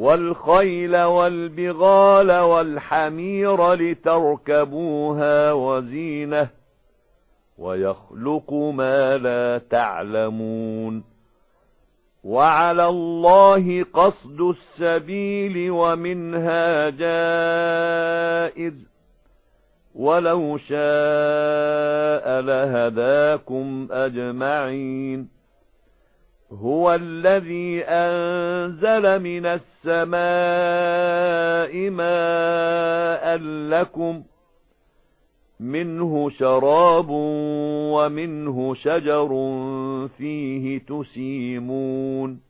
وَالْخَيْلَ وَالْبِغَالَ وَالْحَمِيرَ لِتَرْكَبُوهَا وَزِينَةً وَيَخْلُقُ مَا لَا تَعْلَمُونَ وَعَلَى اللَّهِ قَصْدُ السَّبِيلِ وَمِنْهَا جَائِرٌ وَلَوْ شَاءَ لَهَدَاكُمْ أَجْمَعِينَ هُوَ الَّذِي أَنزَلَ مِنَ السَّمَاءِ مَاءً لَّكُمْ مِنْهُ شَرَابٌ وَمِنْهُ شَجَرٌ فِيهِ تُسِيمُونَ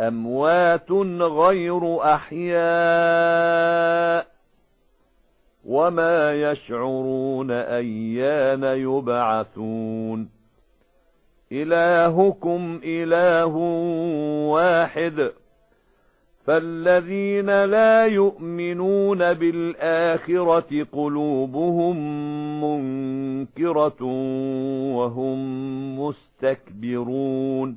أَمْوَاتٌ غَيْرُ أَحْيَاءٍ وما يشعرون أيان يبعثون. إلهكم إله واحد فالذين لا يؤمنون بالآخرة قلوبهم منكرة وهم مستكبرون.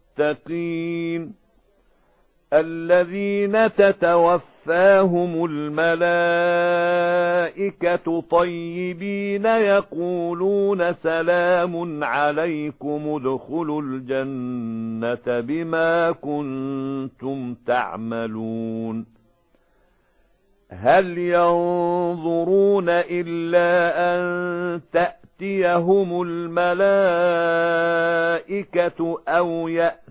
المتقين الذين تتوفاهم الملائكة طيبين يقولون سلام عليكم ادخلوا الجنة بما كنتم تعملون هل ينظرون إلا أن تأتيهم الملائكة أو يأتي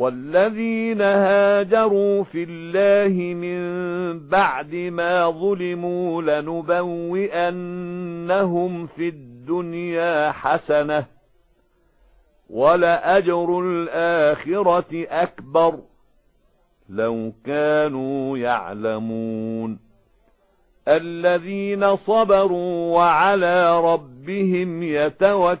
وَالَّذِينَ هَاجَرُوا فِي اللَّهِ مِن بَعْدِ مَا ظُلِمُوا لَنُبَوِّئَنَّهُمْ فِي الدُّنْيَا حَسَنَةً وَلَأَجْرُ الْآخِرَةِ أَكْبَرُ لَوْ كَانُوا يَعْلَمُونَ الَّذِينَ صَبَرُوا وَعَلَى رَبِّهِمْ يَتَوَكَّلُونَ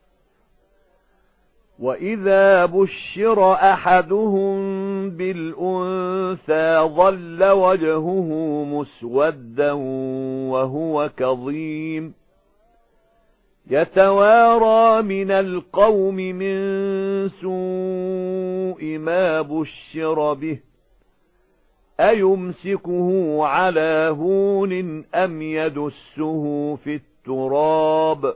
وَإِذَا بُشِّرَ أَحَدُهُم بِالْأُنثَى ظَلَّ وَجْهُهُ مُسْوَدًّا وَهُوَ كَظِيمٌ يَتَوَارَى مِنَ الْقَوْمِ مِنْ سُوءِ مَا بُشِّرَ بِهِ أَيُمْسِكُهُ عَلَى هُونٍ أَمْ يَدُسُّهُ فِي التُّرَابِ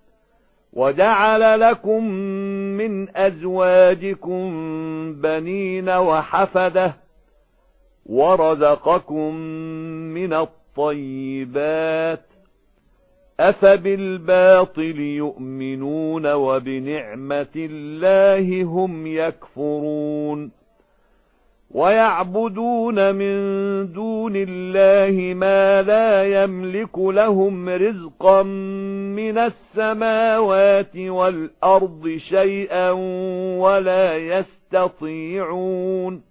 وَجَعَلَ لَكُم مِّنْ أَزْوَاجِكُم بَنِينَ وَحَفَدَةً وَرَزَقَكُم مِّنَ الطَّيِّبَاتِ أَفَبِالْبَاطِلِ يُؤْمِنُونَ وَبِنِعْمَةِ اللَّهِ هُمْ يَكْفُرُونَ وَيَعْبُدُونَ مِن دُونِ اللَّهِ مَا لَا يَمْلِكُ لَهُمْ رِزْقًا مِنَ السَّمَاوَاتِ وَالْأَرْضِ شَيْئًا وَلَا يَسْتَطِيعُونَ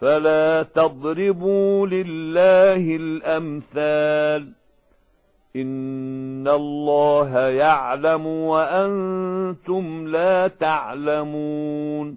فَلَا تَضْرِبُوا لِلَّهِ الْأَمْثَالَ إِنَّ اللَّهَ يَعْلَمُ وَأَنْتُمْ لَا تَعْلَمُونَ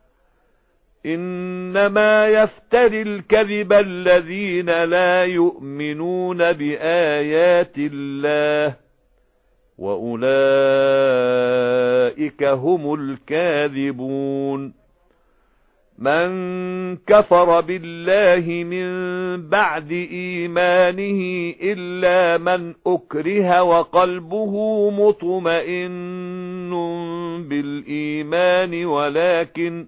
إنما يفتري الكذب الذين لا يؤمنون بآيات الله وأولئك هم الكاذبون من كفر بالله من بعد إيمانه إلا من أكره وقلبه مطمئن بالإيمان ولكن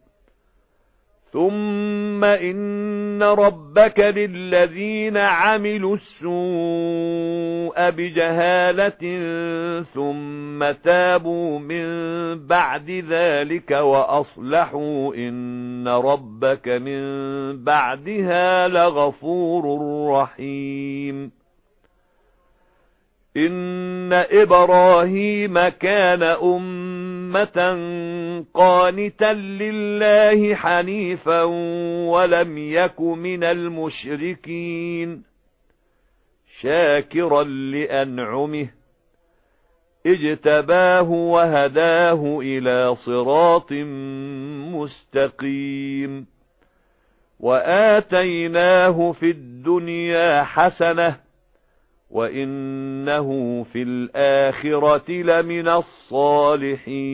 ثُمَّ إِنَّ رَبَّكَ لِلَّذِينَ عَمِلُوا السُّوءَ بِجَهَالَةٍ ثُمَّ تَابُوا مِن بَعْدِ ذَلِكَ وَأَصْلَحُوا إِنَّ رَبَّكَ مِن بَعْدِهَا لَغَفُورٌ رَّحِيمٌ إِنَّ إِبْرَاهِيمَ كَانَ أُمَّةً قانتا لله حنيفا ولم يك من المشركين شاكرا لأنعمه اجتباه وهداه إلى صراط مستقيم وآتيناه في الدنيا حسنة وإنه في الآخرة لمن الصالحين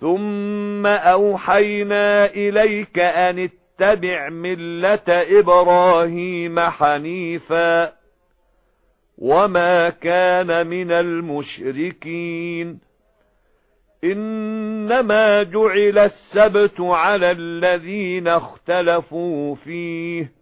ثُمَّ أَوْحَيْنَا إِلَيْكَ أَنِ اتَّبِعْ مِلَّةَ إِبْرَاهِيمَ حَنِيفًا وَمَا كَانَ مِنَ الْمُشْرِكِينَ إِنَّمَا جُعِلَ السَّبْتُ عَلَى الَّذِينَ اخْتَلَفُوا فِيهِ